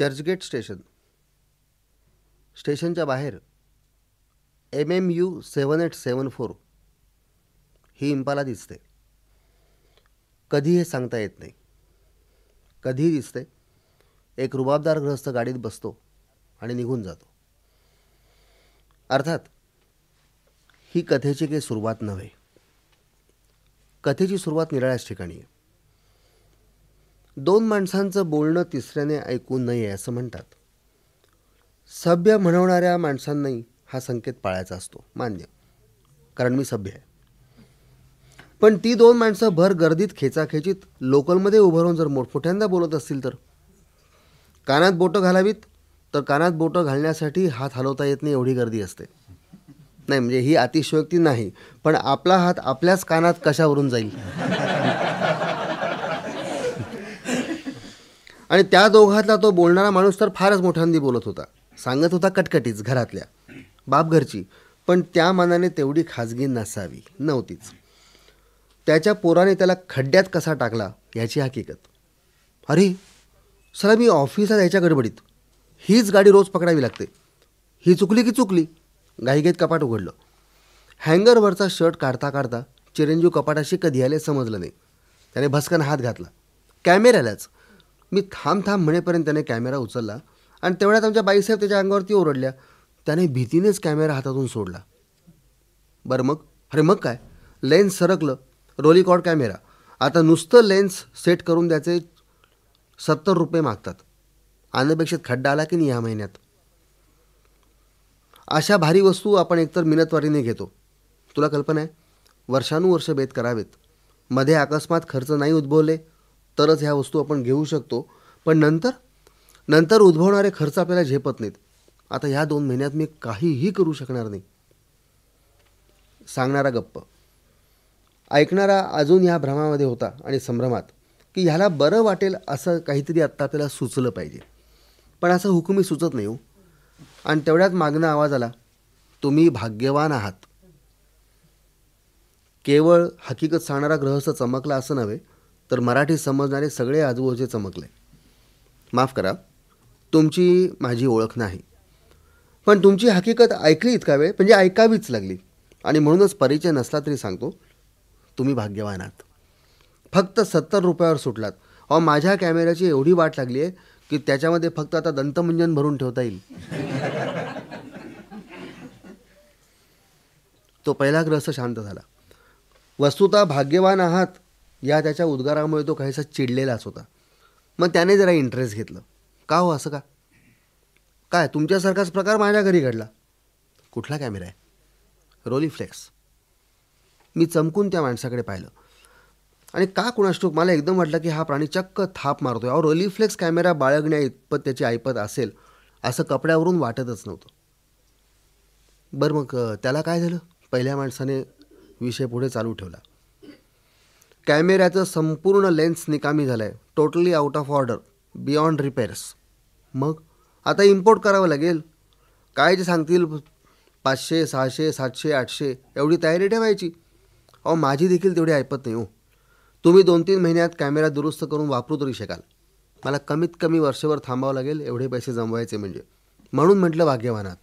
Churchgate station. स्टेशनच्या बाहेर M M U seven eight seven four ही Impala दिसते. कधी हे सांगता येत नाही. कधी दिसते. एक रुबाबदार ग्रहस्थ गाडीत बसतो आणि निघून जातो. अर्थात ही कथेची काही सुरुवात नव्हे. कथेची सुरुवात निराळ्याच ठिकाणी आहे. दोन माणसांचं बोलणं तिसऱ्याने ऐकू नये असं म्हणतात. सभ्य म्हणवणाऱ्या माणसांनाही हा संकेत पाळायचा असतो. मान्य. कारण मी सभ्य आहे. पण ती दोन माणसं भर गर्दीत खेचाखेचीत लोकलमध्ये उभं राहून जर मोठमोठ्यांदा बोलत असतील तर? कानात बोटं घालावीत तर कानात बोटं घालण्यासाठी हात हलवता येत नाही एवढी गर्दी असते. नाही म्हणजे ही अतिशयोक्ती नाही पण आपला हात आपल्याच कानात कशावरून जाईल? आणि त्या दोघातला तो बोलणारा माणूस तर फारच मोठ्यांदी बोलत होता. सांगत होता कटकटीच घरातल्या. बाप घरची. पण त्या मानाने तेवढी खाजगी नसावी नव्हतीच. त्याच्या पोराने त्याला खड्ड्यात कसा टाकला याची हकीकत. अरे सर मी ऑफिसात यायच्या गडबडीत. हीच गाडी रोज पकडावी लागते. ही चुकली की चुकली? घाईघाईत कपाट उघडलं. हँगरवरचा शर्ट काढता काढता चिरंजीव कपाटाशी कधी आले समजलं नाही. त्याने भस्कन हात घातला. कॅमेऱ्यालाच. मी थांब थांब म्हणेपर्यंत त्याने कॅमेरा उचलला आणि तेवढ्यात आमच्या बाईसाहेब त्याच्या अंगावरती ओरडल्या. त्याने भीतीनेच कॅमेरा हातातून सोडला. बरं मग? अरे मग काय? लेन्स सरकलं. Rolleicord camera. आता नुसतं लेन्स सेट करून द्यायचे सत्तर रुपये मागतात. अनपेक्षित खड्डा आला की नाही या महिन्यात? अशा भारी वस्तू आपण एकतर मिनतवारीने घेतो. तुला कल्पना आहे? वर्षानुवर्ष बेत करावेत. मध्ये अकस्मात खर्च नाही उद्भवले. तरच ह्या वस्तू आपण घेऊ शकतो. पण नंतर? नंतर उद्भवणारे खर्च आपल्याला झेपत नाहीत. आता ह्या दोन महिन्यात मी काहीही करू शकणार नाही. सांगणारा गप्प. ऐकणारा अजून ह्या भ्रमामध्ये होता आणि संभ्रमात की ह्याला बरं वाटेल असं काहीतरी आत्ता आपल्याला सुचलं पाहिजे. पण असं हुकुमी सुचत नाही हो. आणि तेवढ्यात मागणं आवाज आला तुम्ही भाग्यवान आहात. केवळ हकीकत सांगणारा ग्रहस्थ चमकला असं नव्हे तर मराठी समजणारे सगळे आजूबाजूचे चमकले. माफ करा तुमची माझी ओळख नाही. पण तुमची हकीकत ऐकली इतका वेळ म्हणजे ऐकावीच लागली. आणि म्हणूनच परिचय नसला तरी सांगतो तुम्ही भाग्यवान आहात. फक्त सत्तर रुपयावर सुटलात. अहो माझ्या कॅमेऱ्याची एवढी वाट लागली आहे की त्याच्यामध्ये फक्त आता दंतमंजन भरून ठेवता येईल. तो पहिला ग्रस्त शांत झाला. वस्तुता भाग्यवान आहात या त्याच्या उद्गारामुळे तो काहीसा चिडलेलाच होता. मग त्याने जरा इंटरेस्ट घेतलं. का हो असं का? काय तुमच्यासारखाच प्रकार माझ्या घरी घडला? कुठला कॅमेरा आहे? रोलीफ्लेक्स मी चमकून त्या माणसाकडे पाहिलं. आणि का कुणाष्टूक? मला एकदम वाटलं की हा प्राणी चक्क थाप मारतो आहे अहो रोलीफ्लेक्स कॅमेरा बाळगण्या इतपत त्याची ऐपत असेल असं कपड्यावरून वाटतच नव्हतं. बरं मग त्याला काय झालं? पहिल्या माणसाने विषय पुढे चालू ठेवला. कॅमेऱ्याचं संपूर्ण लेन्स निकामी झालं आहे totally out of order beyond repairs मग? आता इम्पोर्ट करावं लागेल. काय जे सांगतील? पाचशे सहाशे सातशे आठशे एवढी तयारी ठेवायची. अहो माझी देखील तेवढी ऐपत नाही हो. तुम्ही दोन तीन महिन्यात कॅमेरा दुरुस्त करून वापरू तरी शकाल. मला कमीत कमी वर्षभर थांबावं लागेल एवढे पैसे जमवायचे म्हणजे. म्हणून म्हटलं भाग्यवानात.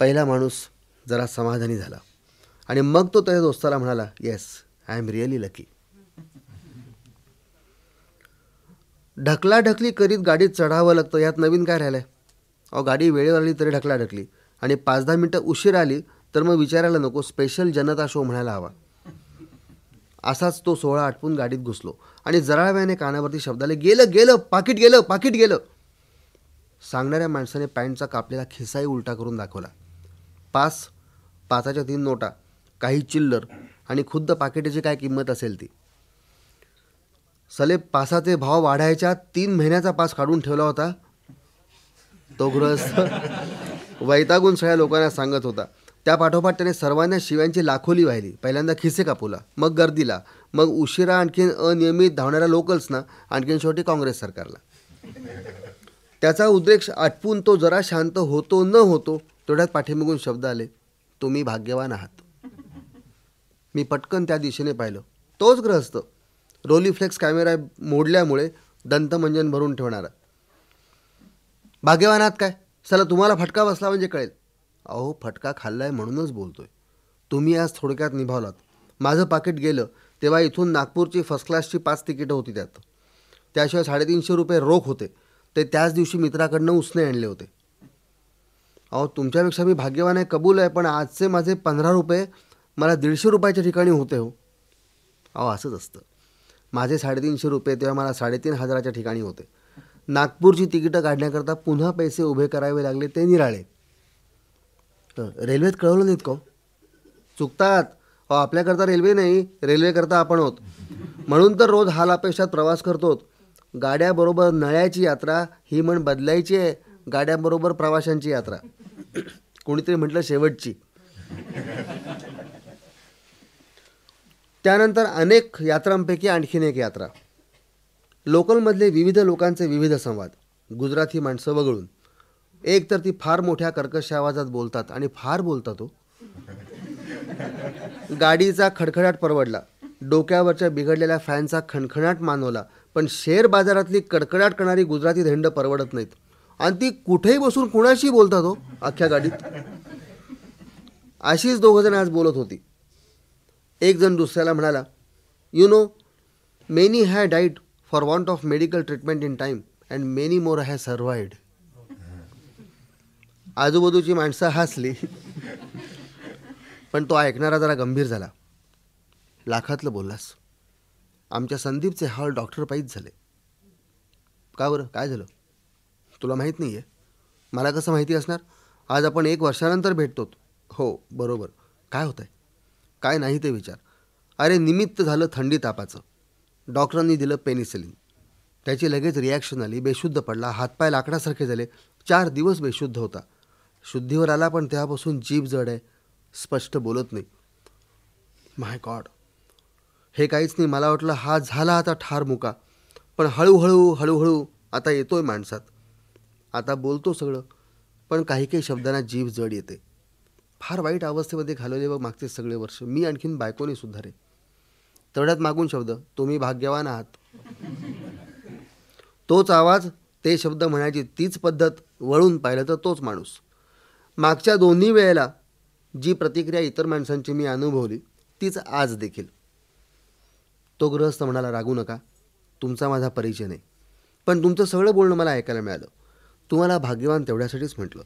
पहिला माणूस जरा समाधानी झाला. आणि मग तो त्याच्या दोस्ताला म्हणाला yes I am really lucky ढकलाढकली करीत गाडीत चढावं लागतं. यात नवीन काय राहिलं आहे अहो गाडी वेळेवर आली तरी ढकलाढकली. आणि पाच दहा मिनटं उशीर आली तर मग विचारायला नको स्पेशल जनता शो म्हणायला हवा. असाच तो सोहळा आटपून गाडीत घुसलो. आणि जरा वेळाने कानावरती शब्दाले गेलं गेलं पाकिट गेलं पाकिट गेलं. सांगणाऱ्या माणसाने पॅन्टचा कापलेला खिसाही उलटा करून दाखवला. पास पाचाच्या तीन नोटा काही चिल्लर आणि खुद्द पाकिटाची काय किंमत असेल ती? सलेब पासाचे भाव वाढायच्या तीन महिन्याचा पास काढून ठेवला होता. तो गृहस्थ वैतागून सगळ्या लोकांना सांगत होता. त्या पाठोपाठ त्याने सर्वांना शिव्यांची लाखोली वाहिली. पहिल्यांदा खिसे कापूला मग गर्दीला मग उशिरा आणखीन अनियमित धावणाऱ्या लोकल्सना आणखीन शेवटी काँग्रेस सरकारला. त्याचा उद्रेक आटपून तो जरा शांत होतो न होतो तेवढ्यात पाठीमागून शब्द आले तुम्ही भाग्यवान आहात. मी पटकन त्या दिशेने पाहिलं. तोच ग्रहस्थ. रोलीफ्लेक्स कॅमेरा मोडल्यामुळे दंतमंजन भरून ठेवणारा. भाग्यवानात काय? चला तुम्हाला फटका बसला म्हणजे कळेल. अहो फटका खाल्लाय म्हणूनच बोलतोय. तुम्ही आज थोडक्यात निभावलात. माझं पाकिट गेलं तेव्हा इथून नागपूरची फर्स्ट क्लासची पाच तिकीटं होती त्यात. त्याशिवाय साडेतीनशे रुपये रोख होते. ते त्याच दिवशी मित्राकडनं उसने आणले होते. अहो तुमच्यापेक्षा मी भाग्यवान आहे कबूल आहे पण आजचे माझे पंधरा रुपये मला दीडशे रुपयाच्या ठिकाणी होते हो. अहो असंच असतं. माझे साडेतीनशे रुपये तेव्हा मला साडेतीन हजाराच्या ठिकाणी होते. नागपूरची तिकीटं काढण्याकरता पुन्हा पैसे उभे करावे लागले ते निराळे. रेल्वेत कळवलं नाहीत का हो? चुकतात. अहो आपल्याकरता रेल्वे नाही रेल्वेकरता आपण होत म्हणून तर रोज हाल अपेक्षात प्रवास करतो गाड्याबरोबर नळ्याची यात्रा ही म्हण बदलायची आहे. गाड्याबरोबर प्रवाशांची यात्रा. कोणीतरी म्हटलं शेवटची. त्यानंतर अनेक यात्रांपैकी आणखीन एक यात्रा. लोकलमधले विविध लोकांचे विविध संवाद. गुजराती माणसं वगळून. एक तर ती फार मोठ्या कर्कश आवाजात बोलतात आणि फार बोलतात हो. गाडीचा खडखडाट परवडला. डोक्यावरच्या बिघडलेल्या फॅनचा खणखणाट मानवला. पण शेअर बाजारातली कडकडाट करणारी गुजराती धेंड परवडत नाहीत. आणि ती कुठेही बसून कुणाशी बोलतात हो अख्ख्या गाडीत. अशीच दोघंजण आज बोलत होती. एक जण दुसऱ्याला म्हणाला you know many have died for want of medical treatment in time and many more have survived आजूबाजूची माणसं हसली. पण तो ऐकणारा जरा गंभीर झाला. लाखातलं बोललास. आमच्या संदीपचे हाल डॉक्टर पायीच झाले. का बरं? काय झालं? तुला माहीत नाही आहे मला कसं माहिती असणार? आज आपण एक वर्षानंतर भेटतो हो बरोबर. काय होतं आहे काय नाही ते विचार. अरे निमित्त झालं थंडी तापाचं. डॉक्टरांनी दिलं पेनिसिलिन. त्याची लगेच रिॲक्शन आली बेशुद्ध पडला हातपाय लाकडासारखे झाले. चार दिवस बेशुद्ध होता. शुद्धीवर आला पण तेव्हापासून जीभ जड आहे स्पष्ट बोलत नाही. माय गॉड हे काहीच नाही मला वाटलं हा झाला आता ठार मुका. पण हळूहळू हळूहळू आता येतोय माणसात. आता बोलतो सगळं पण काही काही शब्दांना जीभ जड येते. फार वाईट अवस्थेमध्ये घालवले व मागचे सगळे वर्ष. मी आणखीन बायकोने सुधारे तेवढ्यात मागून शब्द तुम्ही भाग्यवान आहात. तोच आवाज ते शब्द म्हणायची तीच पद्धत वळून पाहिलं तर तोच माणूस. मागच्या दोन्ही वेळेला जी प्रतिक्रिया इतर माणसांची मी अनुभवली तीच आज देखील. तो गृहस्थ म्हणाला रागू नका. तुमचा माझा परिचय नाही. पण तुमचं सगळं बोलणं मला ऐकायला मिळालं. तुम्हाला भाग्यवान तेवढ्यासाठीच म्हटलं.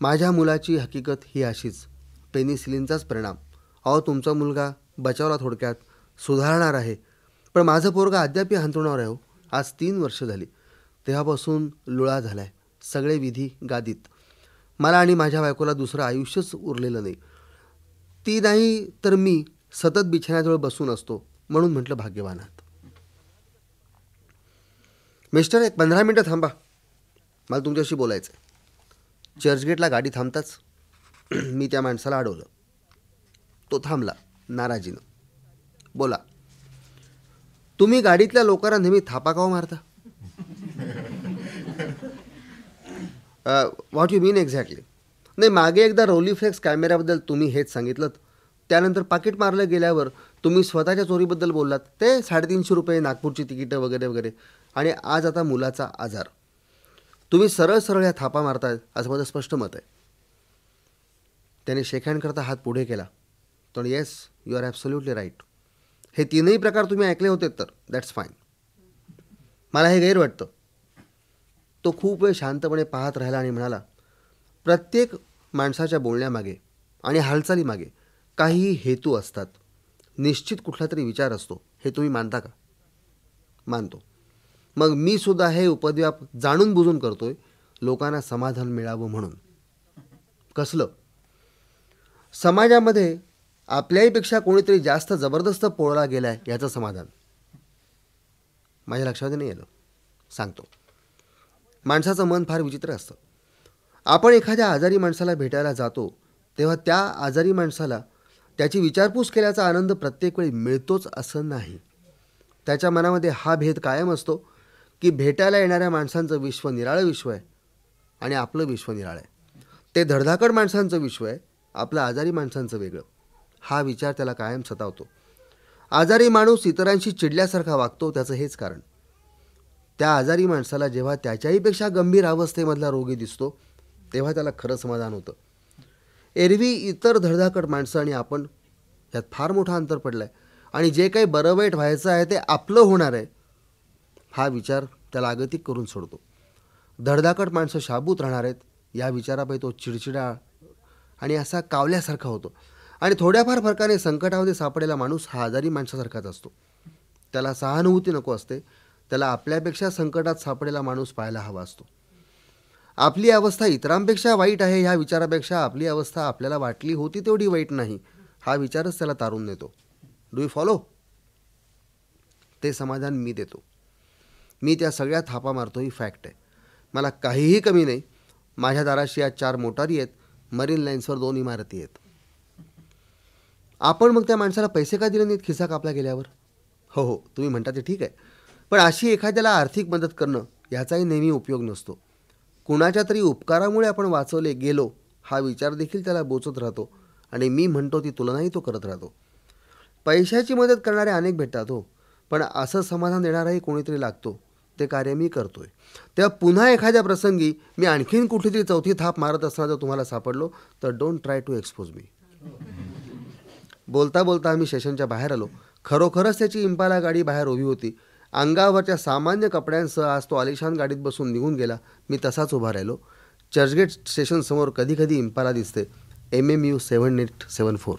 माझ्या मुलाची हकीकत ही अशीच. पेनिसिलिनचाच परिणाम. अहो तुमचा मुलगा बचावला थोडक्यात सुधारणार आहे. पण माझं पोरगा अद्यापही हंतरुणावर आहे हो. आज तीन वर्ष झाली. तेव्हापासून लुळा झाला आहे सगळे विधी गादीत. मला आणि माझ्या बायकोला दुसरं आयुष्यच उरलेलं नाही. ती नाही तर मी सतत बिछाण्याजवळ बसून असतो म्हणून म्हटलं भाग्यवानात मिस्टर एक पंधरा मिनटं थांबा. मला तुमच्याशी बोलायचं आहे चर्चगेटला गाडी थांबताच मी त्या माणसाला अडवलं. तो थांबला नाराजीनं. बोला तुम्ही गाडीतल्या लोकांना नेहमी थापा का हो मारता? व्हॉट यू मीन एक्झॅक्टली नाही मागे एकदा रोलीफ्लेक्स कॅमेऱ्याबद्दल तुम्ही हेच सांगितलं त्यानंतर पाकिट मारलं गेल्यावर तुम्ही स्वतःच्या चोरीबद्दल बोललात. ते साडेतीनशे रुपये नागपूरची तिकीटं वगैरे वगैरे. आणि आज आता मुलाचा आजार. तुम्ही सरळ सरळ ह्या थापा मारताय असं माझं स्पष्ट मत आहे. त्याने शेखँडकरता हात पुढे केला. तर yes you are absolutely right हे तीनही प्रकार तुम्ही ऐकले होते तर दॅट्स फाईन मला हे गैर वाटतं. तो खूप वेळ शांतपणे पाहत राहिला आणि म्हणाला प्रत्येक माणसाच्या बोलण्यामागे आणि हालचालीमागे काहीही हेतू असतात. निश्चित कुठला तरी विचार असतो. हे तुम्ही मानता का? मानतो. मग मी सुद्धा हे उपद्व्याप जाणून बुजून करतोय लोकांना समाधान मिळावं म्हणून. कसलं? समाजामध्ये आपल्याहीपेक्षा कोणीतरी जास्त जबरदस्त पोळला गेलाय याचं समाधान. माझ्या लक्षात नाही आलं. सांगतो. माणसाचं मन फार विचित्र असतं. आपण एखाद्या आजारी माणसाला भेटायला जातो तेव्हा त्या आजारी माणसाला त्याची विचारपूस केल्याचा आनंद प्रत्येक वेळी मिळतोच असं नाही. त्याच्या मनामध्ये हा भेद कायम असतो की भेटायला येणाऱ्या माणसांचं विश्व निराळं विश्व आहे आणि आपलं विश्व निराळं आहे. ते धडधाकड माणसांचं विश्व आहे आपलं आजारी माणसांचं वेगळं. हा विचार त्याला कायम सतावतो. आजारी माणूस इतरांशी चिडल्यासारखा वागतो त्याचं हेच कारण. त्या आजारी माणसाला जेव्हा त्याच्याहीपेक्षा गंभीर अवस्थेमधला रोगी दिसतो तेव्हा त्याला खरं समाधान होतं. एरवी इतर धडधाकट माणसं आणि आपण यात फार मोठं अंतर पडलं आहे आणि जे काही बरं वाईट व्हायचं आहे ते आपलं होणार आहे हा विचार त्याला आगतिक करून सोडतो. धडधाकट माणसं शाबूत राहणार आहेत या विचारापायी तो चिडचिडा आणि असा कावल्यासारखा होतो. आणि थोड्याफार फरकाने संकटामध्ये सापडलेला माणूस हा आजारी माणसासारखाच असतो. त्याला सहानुभूती नको असते. त्याला आपल्यापेक्षा संकटात सापडलेला माणूस पाहायला हवा असतो. आपली अवस्था इतरांपेक्षा वाईट आहे ह्या विचारापेक्षा आपली अवस्था आपल्याला वाटली होती तेवढी वाईट नाही हा विचारच त्याला तारून देतो. डू यू फॉलो ते समाधान मी देतो. मी त्या सगळ्या थापा मारतो ही फॅक्ट आहे. मला काहीही कमी नाही. माझ्या दाराशी आज चार मोटारी आहेत. मरीन लाईन्सवर दोन इमारती आहेत. आपण मग त्या माणसाला पैसे का दिले नाहीत खिसा कापला गेल्यावर? हो हो तुम्ही म्हणता ते ठीक आहे. पण अशी एखाद्याला आर्थिक मदत करणं याचाही नेहमी उपयोग नसतो. कुणाच्या तरी उपकारामुळे आपण वाचवले गेलो हा विचार देखील त्याला बोचत राहतो आणि मी म्हणतो ती तुलनाही तो करत राहतो. पैशाची मदत करणारे अनेक भेटतात हो पण असं समाधान देणाराही कोणीतरी लागतो. ते कार्य मी करतोय. तेव्हा पुन्हा एखाद्या प्रसंगी मी आणखीन कुठेतरी चौथी थाप मारत असताना जर तुम्हाला सापडलो तर don't try to expose me बोलता बोलता आम्ही स्टेशनच्या बाहेर आलो. खरोखरच त्याची इम्पाला गाडी बाहेर उभी होती. अंगावरच्या सामान्य कपड्यांसह आज तो आलिशान गाडीत बसून निघून गेला. मी तसाच उभा राहिलो. चर्चगेट स्टेशनसमोर कधी कधी इम्पाला दिसते. M M U seven eight seven four